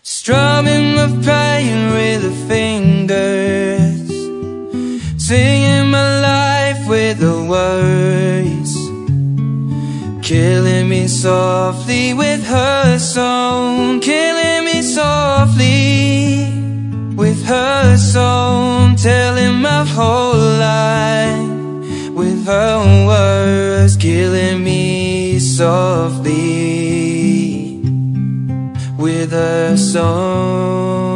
Strumming the pain with the fingers. Singing my life with the words. Killing me softly with her song. Killing me softly with her song. Telling my whole life with her words. Killing me softly a song.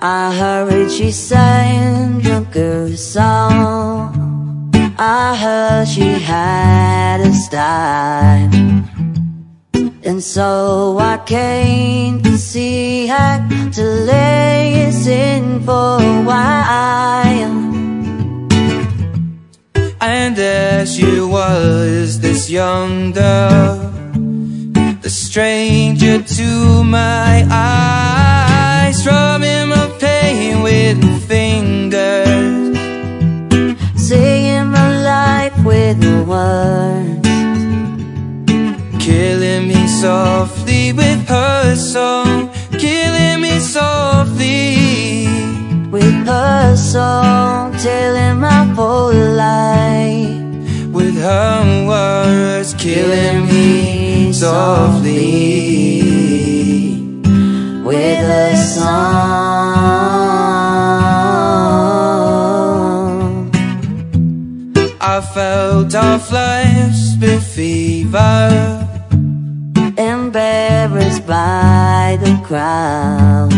I heard she sang drunker song. I heard she had a style. And so I came to see her to listen for a while. As she was this young girl The stranger to my eyes. Strumming my pain with fingers Singing my life with words. Killing me softly with her song Killing me softly With her song telling my whole life her words killing me softly. With a song. I felt our flesh with fever. Embarrassed by the crowd.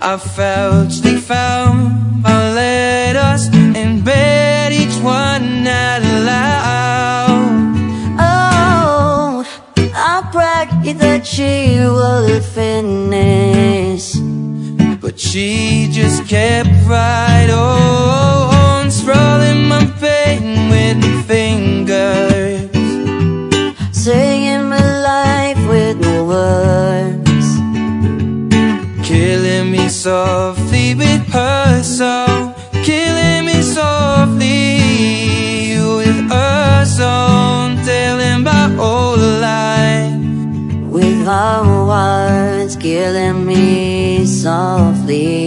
I felt they found my letters in bed, that she would finish. But she just kept right on, sprawling my pain with fingers. Singing my life with no words. Killing me softly with her song. Killing killing me softly